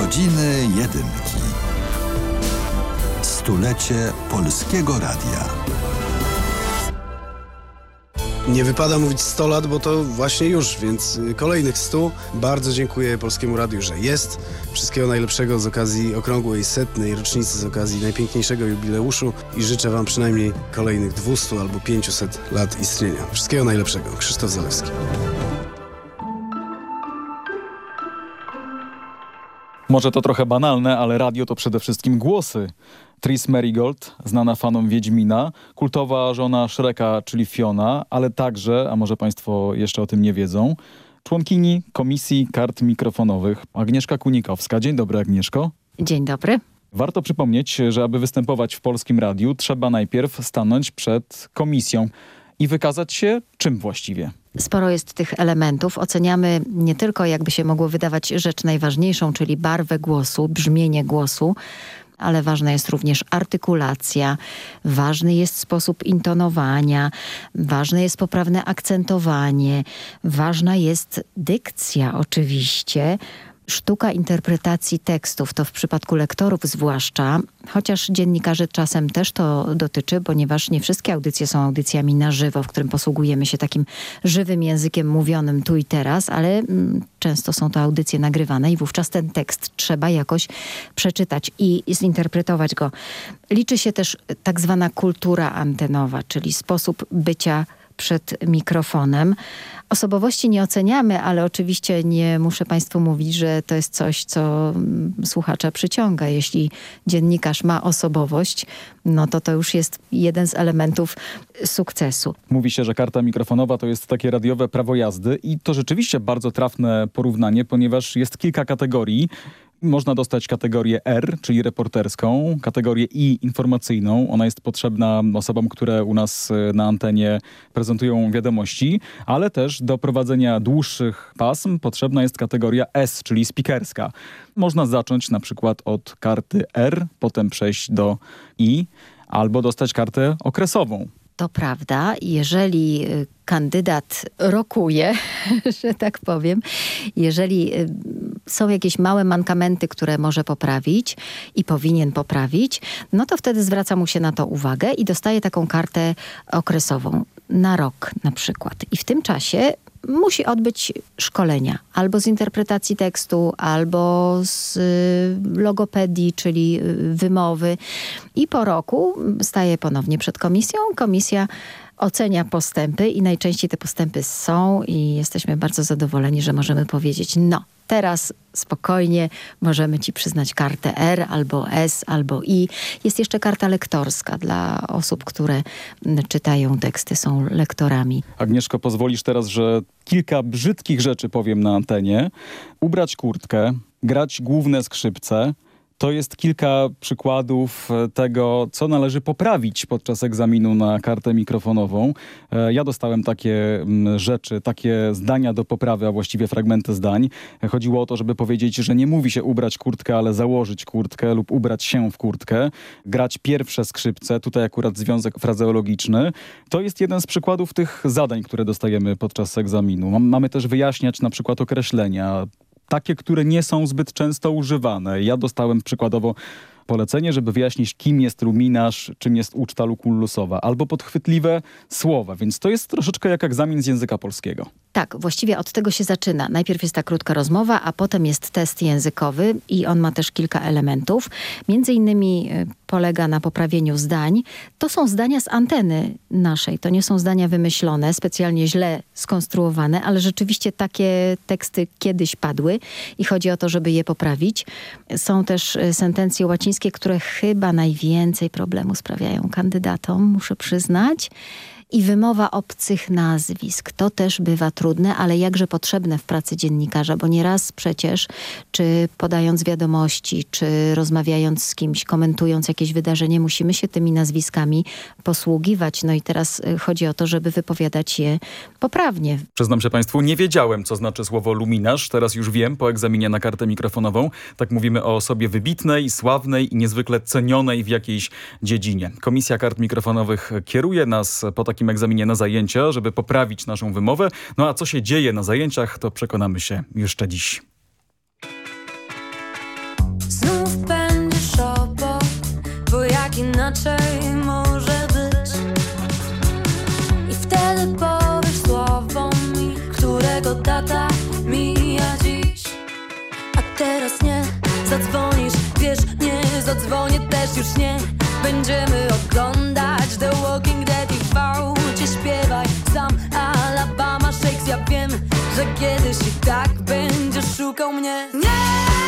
Speaker 4: Urodziny Jedynki. Stulecie Polskiego Radia.
Speaker 29: Nie wypada mówić 100 lat, bo to właśnie już, więc kolejnych 100. Bardzo dziękuję Polskiemu Radiu, że jest. Wszystkiego najlepszego z okazji okrągłej setnej rocznicy, z okazji najpiękniejszego jubileuszu i życzę Wam przynajmniej kolejnych 200 albo 500 lat istnienia. Wszystkiego najlepszego. Krzysztof Zalewski.
Speaker 14: Może to trochę banalne, ale radio to przede wszystkim głosy. Tris Merigold, znana fanom Wiedźmina, kultowa żona Shreka, czyli Fiona, ale także, a może Państwo jeszcze o tym nie wiedzą, członkini Komisji Kart Mikrofonowych Agnieszka Kunikowska. Dzień dobry Agnieszko.
Speaker 30: Dzień dobry.
Speaker 14: Warto przypomnieć, że aby występować w polskim radiu, trzeba najpierw stanąć przed komisją i wykazać się czym właściwie.
Speaker 30: Sporo jest tych elementów. Oceniamy nie tylko, jakby się mogło wydawać, rzecz najważniejszą, czyli barwę głosu, brzmienie głosu, ale ważna jest również artykulacja, ważny jest sposób intonowania, ważne jest poprawne akcentowanie, ważna jest dykcja oczywiście, sztuka interpretacji tekstów, to w przypadku lektorów zwłaszcza, chociaż dziennikarzy czasem też to dotyczy, ponieważ nie wszystkie audycje są audycjami na żywo, w którym posługujemy się takim żywym językiem mówionym tu i teraz, ale mm, często są to audycje nagrywane i wówczas ten tekst trzeba jakoś przeczytać i zinterpretować go. Liczy się też tak zwana kultura antenowa, czyli sposób bycia przed mikrofonem. Osobowości nie oceniamy, ale oczywiście nie muszę Państwu mówić, że to jest coś, co mm, słuchacza przyciąga. Jeśli dziennikarz ma osobowość, no to to już jest jeden z elementów sukcesu.
Speaker 14: Mówi się, że karta mikrofonowa to jest takie radiowe prawo jazdy i to rzeczywiście bardzo trafne porównanie, ponieważ jest kilka kategorii. Można dostać kategorię R, czyli reporterską, kategorię I informacyjną. Ona jest potrzebna osobom, które u nas e, na antenie prezentują wiadomości, ale też do prowadzenia dłuższych pasm potrzebna jest kategoria S, czyli speakerska. Można zacząć na przykład od karty R, potem przejść do I, albo dostać kartę okresową.
Speaker 30: To prawda, jeżeli y, kandydat rokuje, że tak powiem, jeżeli y, są jakieś małe mankamenty, które może poprawić i powinien poprawić, no to wtedy zwraca mu się na to uwagę i dostaje taką kartę okresową na rok na przykład. I w tym czasie musi odbyć szkolenia albo z interpretacji tekstu, albo z y, logopedii, czyli y, wymowy. I po roku staje ponownie przed komisją. Komisja ocenia postępy i najczęściej te postępy są i jesteśmy bardzo zadowoleni, że możemy powiedzieć no, teraz spokojnie możemy ci przyznać kartę R albo S albo I. Jest jeszcze karta lektorska dla osób, które czytają teksty, są lektorami.
Speaker 14: Agnieszko, pozwolisz teraz, że kilka brzydkich rzeczy powiem na antenie. Ubrać kurtkę, grać główne skrzypce, to jest kilka przykładów e, tego, co należy poprawić podczas egzaminu na kartę mikrofonową. E, ja dostałem takie mm, rzeczy, takie zdania do poprawy, a właściwie fragmenty zdań. Chodziło o to, żeby powiedzieć, że nie mówi się ubrać kurtkę, ale założyć kurtkę lub ubrać się w kurtkę. Grać pierwsze skrzypce, tutaj akurat związek frazeologiczny. To jest jeden z przykładów tych zadań, które dostajemy podczas egzaminu. Mamy też wyjaśniać na przykład określenia, takie, które nie są zbyt często używane. Ja dostałem przykładowo polecenie, żeby wyjaśnić, kim jest ruminarz, czym jest uczta lukullusowa, albo podchwytliwe słowa, więc to jest troszeczkę jak egzamin z języka polskiego.
Speaker 30: Tak, właściwie od tego się zaczyna. Najpierw jest ta krótka rozmowa, a potem jest test językowy i on ma też kilka elementów. Między innymi y, polega na poprawieniu zdań. To są zdania z anteny naszej. To nie są zdania wymyślone, specjalnie źle skonstruowane, ale rzeczywiście takie teksty kiedyś padły i chodzi o to, żeby je poprawić. Są też y, sentencje łacińskie, które chyba najwięcej problemu sprawiają kandydatom, muszę przyznać i wymowa obcych nazwisk. To też bywa trudne, ale jakże potrzebne w pracy dziennikarza, bo nieraz przecież, czy podając wiadomości, czy rozmawiając z kimś, komentując jakieś wydarzenie, musimy się tymi nazwiskami posługiwać. No i teraz y, chodzi o to, żeby wypowiadać je poprawnie.
Speaker 14: Przyznam się Państwu, nie wiedziałem, co znaczy słowo luminarz. Teraz już wiem po egzaminie na kartę mikrofonową. Tak mówimy o osobie wybitnej, sławnej i niezwykle cenionej w jakiejś dziedzinie. Komisja kart mikrofonowych kieruje nas po takim takim egzaminie na zajęcia, żeby poprawić naszą wymowę. No a co się dzieje na zajęciach, to przekonamy się jeszcze dziś.
Speaker 21: Znów będziesz obok, bo jak inaczej może być I wtedy powiesz słowom mi, którego data mija dziś A teraz nie zadzwonisz, wiesz, nie zadzwonię też już nie Będziemy oglądać The Walking Dead że kiedyś i tak będziesz szukał mnie. Nie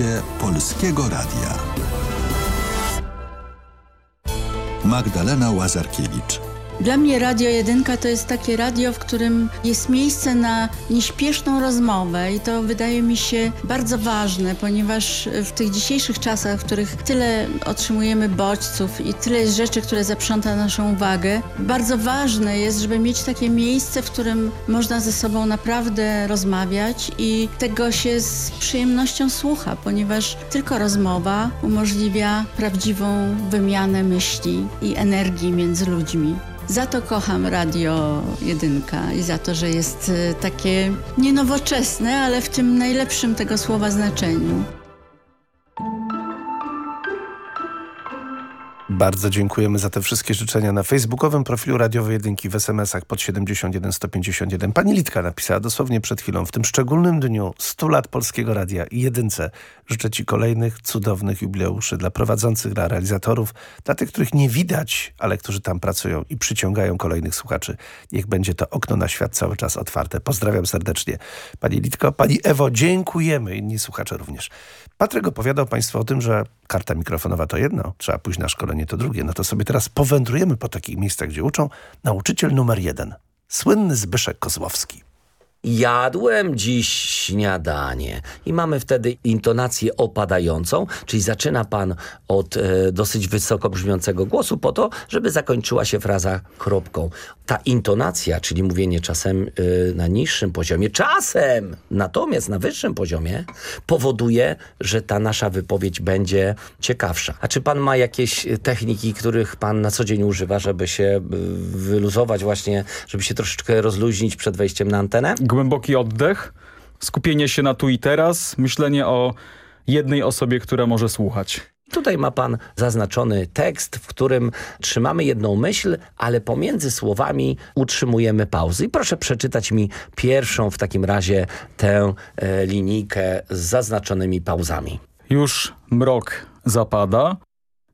Speaker 4: Stulecie Polskiego Radia. Magdalena Łazarkiewicz.
Speaker 31: Dla mnie Radio Jedynka to jest takie radio, w którym jest miejsce na nieśpieszną rozmowę i to wydaje mi się bardzo ważne, ponieważ w tych dzisiejszych czasach, w których tyle otrzymujemy bodźców i tyle jest rzeczy, które zaprząta naszą uwagę, bardzo ważne jest, żeby mieć takie miejsce, w którym można ze sobą naprawdę rozmawiać i tego się z przyjemnością słucha, ponieważ tylko rozmowa umożliwia prawdziwą wymianę myśli i energii między ludźmi. Za to kocham Radio Jedynka i za to, że jest y, takie nienowoczesne, ale w tym najlepszym tego słowa znaczeniu.
Speaker 16: Bardzo dziękujemy za te wszystkie życzenia na facebookowym profilu Radiowej Jedynki w SMS-ach pod 71 151. Pani Litka napisała dosłownie przed chwilą, w tym szczególnym dniu 100 lat Polskiego Radia i Jedynce życzę Ci kolejnych cudownych jubileuszy dla prowadzących, dla realizatorów, dla tych, których nie widać, ale którzy tam pracują i przyciągają kolejnych słuchaczy. Niech będzie to okno na świat cały czas otwarte. Pozdrawiam serdecznie. Pani Litko, Pani Ewo, dziękujemy. Inni słuchacze również. Patryk opowiadał Państwu o tym, że karta mikrofonowa to jedno, trzeba pójść na szkolenie to drugie. No to sobie teraz powędrujemy po takich miejscach, gdzie uczą nauczyciel numer jeden. Słynny Zbyszek Kozłowski.
Speaker 32: Jadłem dziś śniadanie i mamy wtedy intonację opadającą, czyli zaczyna pan od e, dosyć wysoko brzmiącego głosu po to, żeby zakończyła się fraza kropką. Ta intonacja, czyli mówienie czasem e, na niższym poziomie, czasem natomiast na wyższym poziomie powoduje, że ta nasza wypowiedź będzie ciekawsza. A czy pan ma jakieś techniki, których pan na co dzień używa, żeby się e, wyluzować właśnie, żeby się troszeczkę rozluźnić przed wejściem na antenę?
Speaker 14: Głęboki oddech, skupienie się na tu i teraz, myślenie o jednej osobie, która może słuchać.
Speaker 32: Tutaj ma pan zaznaczony tekst, w którym trzymamy jedną myśl, ale pomiędzy słowami utrzymujemy pauzy. I proszę przeczytać mi pierwszą w takim razie tę e, linijkę z zaznaczonymi pauzami.
Speaker 14: Już mrok zapada,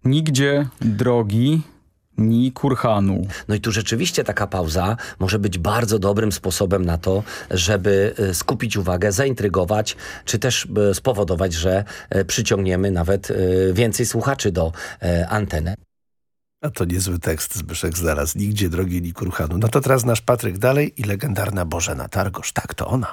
Speaker 14: nigdzie drogi ni kurhanu.
Speaker 32: No i tu rzeczywiście taka pauza może być bardzo dobrym sposobem na to, żeby e, skupić uwagę, zaintrygować, czy też e, spowodować, że e, przyciągniemy nawet więcej słuchaczy do anteny.
Speaker 16: A to niezły tekst Zbyszek znalazł. Nigdzie drogi ni kurhanu. No to teraz nasz Patryk dalej i legendarna Bożena Targosz. Tak, to ona.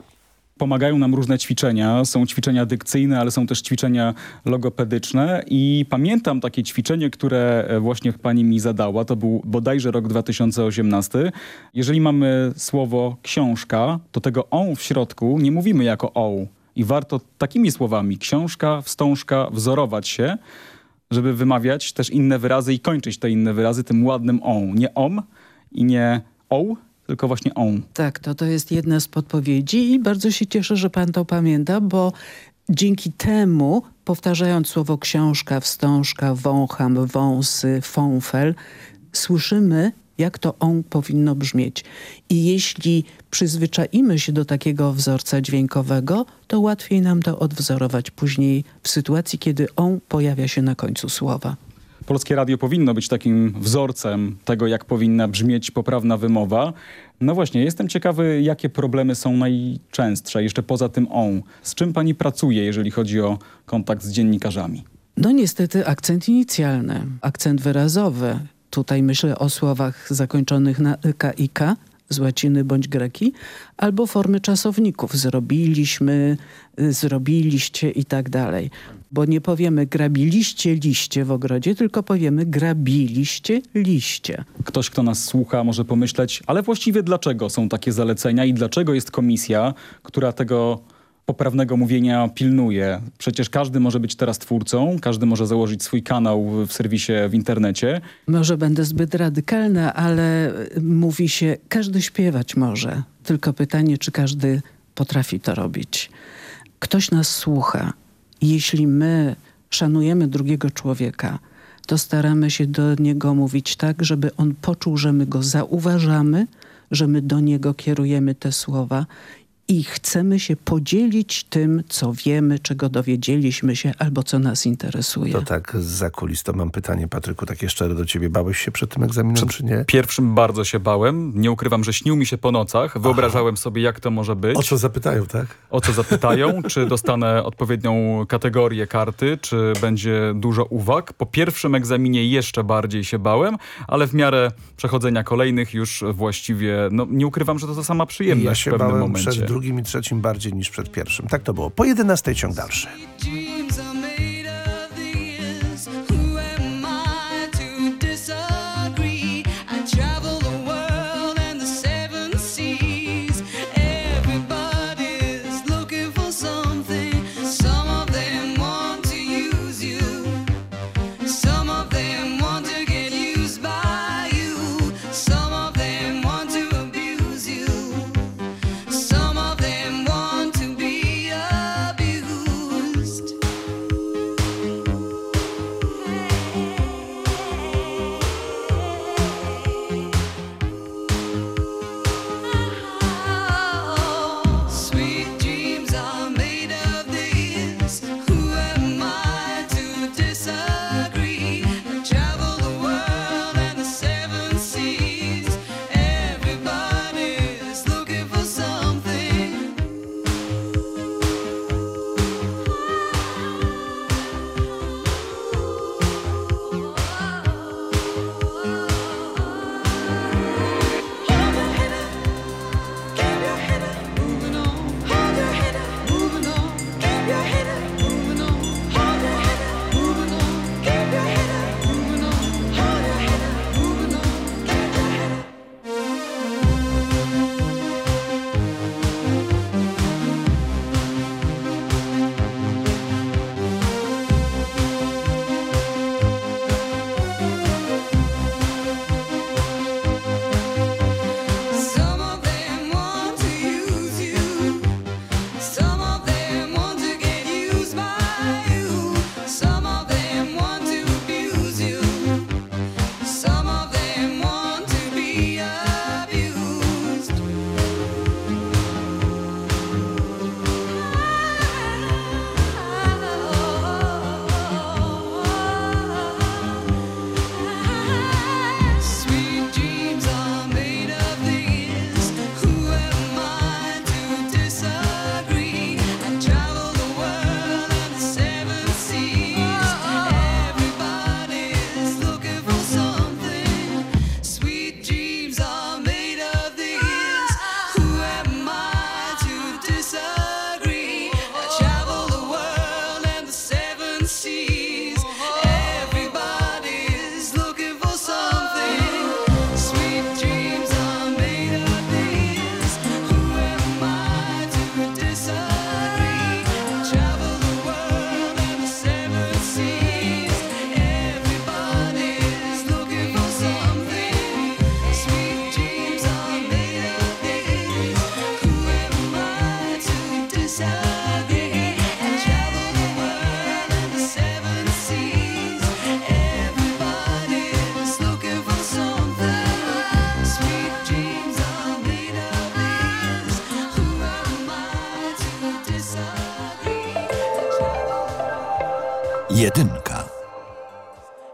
Speaker 14: Pomagają nam różne ćwiczenia. Są ćwiczenia dykcyjne, ale są też ćwiczenia logopedyczne. I pamiętam takie ćwiczenie, które e, właśnie pani mi zadała. To był bodajże rok 2018. Jeżeli mamy słowo książka, to tego on w środku nie mówimy jako o. I warto takimi słowami książka, wstążka wzorować się, żeby wymawiać też inne wyrazy i kończyć te inne wyrazy tym ładnym on. Nie om i nie o, tylko właśnie on.
Speaker 33: Tak, to, to jest jedna z podpowiedzi i bardzo się cieszę, że pan to pamięta, bo dzięki temu, powtarzając słowo książka, wstążka, wącham, wąsy, fąfel, słyszymy jak to on powinno brzmieć. I jeśli przyzwyczaimy się do takiego wzorca dźwiękowego, to łatwiej nam to odwzorować później w sytuacji, kiedy on pojawia się na końcu słowa.
Speaker 14: Polskie Radio powinno być takim wzorcem tego, jak powinna brzmieć poprawna wymowa. No właśnie, jestem ciekawy, jakie problemy są najczęstsze, jeszcze poza tym on. Z czym pani pracuje, jeżeli chodzi o kontakt z dziennikarzami?
Speaker 33: No niestety akcent inicjalny, akcent wyrazowy. Tutaj myślę o słowach zakończonych na k i k, z łaciny bądź greki, albo formy czasowników. Zrobiliśmy, y, zrobiliście i tak dalej. Bo nie powiemy grabiliście liście w ogrodzie, tylko powiemy grabiliście liście.
Speaker 14: Ktoś, kto nas słucha, może pomyśleć, ale właściwie dlaczego są takie zalecenia i dlaczego jest komisja, która tego poprawnego mówienia pilnuje. Przecież każdy może być teraz twórcą, każdy może założyć swój kanał w serwisie w internecie.
Speaker 33: Może będę zbyt radykalna, ale mówi się, każdy śpiewać może. Tylko pytanie, czy każdy potrafi to robić. Ktoś nas słucha. Jeśli my szanujemy drugiego człowieka, to staramy się do niego mówić tak, żeby on poczuł, że my go zauważamy, że my do niego kierujemy te słowa i chcemy się podzielić tym, co wiemy, czego dowiedzieliśmy się albo co nas interesuje.
Speaker 16: To tak za kulis. To mam pytanie, Patryku, takie szczere do ciebie. Bałeś się przed tym egzaminem, przed czy nie?
Speaker 14: Pierwszym bardzo się bałem. Nie ukrywam, że śnił mi się po nocach. Wyobrażałem sobie, jak to może być.
Speaker 16: O co zapytają, tak?
Speaker 14: O co zapytają, czy dostanę odpowiednią kategorię karty, czy będzie dużo uwag. Po pierwszym egzaminie jeszcze bardziej się bałem, ale w miarę przechodzenia kolejnych już właściwie, no nie ukrywam, że to to sama przyjemność
Speaker 16: ja się
Speaker 14: w pewnym
Speaker 16: bałem
Speaker 14: momencie.
Speaker 16: Drugim i trzecim bardziej niż przed pierwszym. Tak to było. Po 11 ciąg dalszy.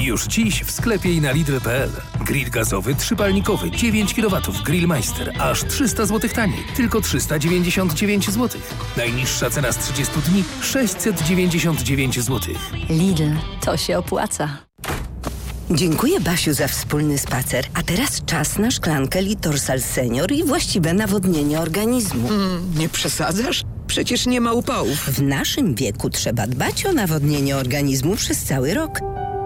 Speaker 4: Już dziś w sklepie i na Lidl.pl. Grill gazowy trzypalnikowy 9 kW Grillmeister aż 300 zł taniej. Tylko 399 zł. Najniższa cena z 30 dni 699 zł.
Speaker 34: Lidl, to się opłaca.
Speaker 35: Dziękuję Basiu za wspólny spacer. A teraz czas na szklankę Litorsal Senior i właściwe nawodnienie organizmu.
Speaker 28: nie przesadzasz? Przecież nie ma upałów.
Speaker 35: W naszym wieku trzeba dbać o nawodnienie organizmu przez cały rok.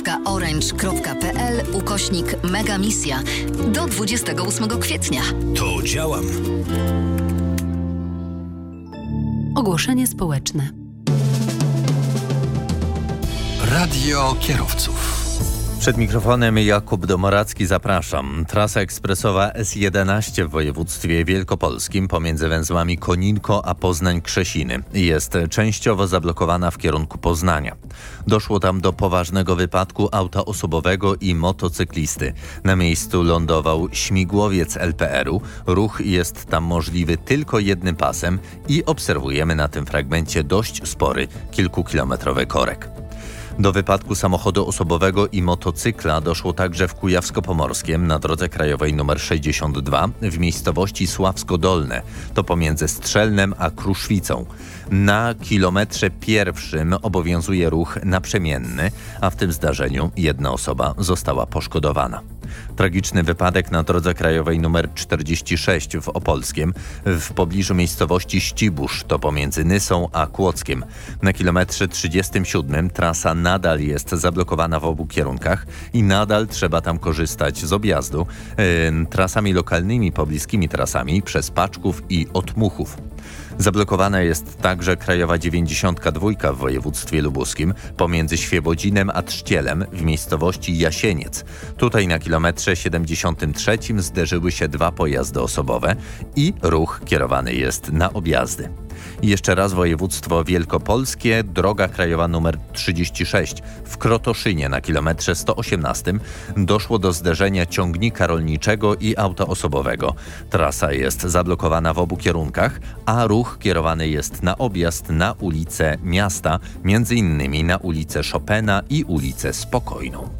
Speaker 33: www.fundacja.orange.pl ukośnik Megamisja do 28 kwietnia.
Speaker 4: To działam.
Speaker 36: Ogłoszenie społeczne.
Speaker 17: Radio kierowców.
Speaker 37: Przed mikrofonem Jakub Domoracki zapraszam. Trasa ekspresowa S11 w województwie wielkopolskim pomiędzy węzłami Koninko a Poznań-Krzesiny jest częściowo zablokowana w kierunku Poznania. Doszło tam do poważnego wypadku auta osobowego i motocyklisty. Na miejscu lądował śmigłowiec LPR-u. Ruch jest tam możliwy tylko jednym pasem i obserwujemy na tym fragmencie dość spory kilkukilometrowy korek. Do wypadku samochodu osobowego i motocykla doszło także w Kujawsko-Pomorskiem na drodze krajowej nr 62 w miejscowości Sławsko-Dolne. To pomiędzy Strzelnem a Kruszwicą. Na kilometrze pierwszym obowiązuje ruch naprzemienny, a w tym zdarzeniu jedna osoba została poszkodowana. Tragiczny wypadek na drodze krajowej nr 46 w Opolskiem w pobliżu miejscowości Ścibusz, to pomiędzy Nysą a Kłodzkiem. Na kilometrze 37 trasa nadal jest zablokowana w obu kierunkach i nadal trzeba tam korzystać z objazdu yy, trasami lokalnymi, pobliskimi trasami przez Paczków i Otmuchów. Zablokowana jest także Krajowa 92 w województwie lubuskim pomiędzy Świebodzinem a Trzcielem w miejscowości Jasieniec. Tutaj na kilometrze 73 zderzyły się dwa pojazdy osobowe i ruch kierowany jest na objazdy. I jeszcze raz województwo wielkopolskie, droga krajowa nr 36 w Krotoszynie na kilometrze 118 doszło do zderzenia ciągnika rolniczego i auta osobowego. Trasa jest zablokowana w obu kierunkach, a ruch kierowany jest na objazd na ulice miasta, między innymi na ulicę Chopina i ulicę Spokojną.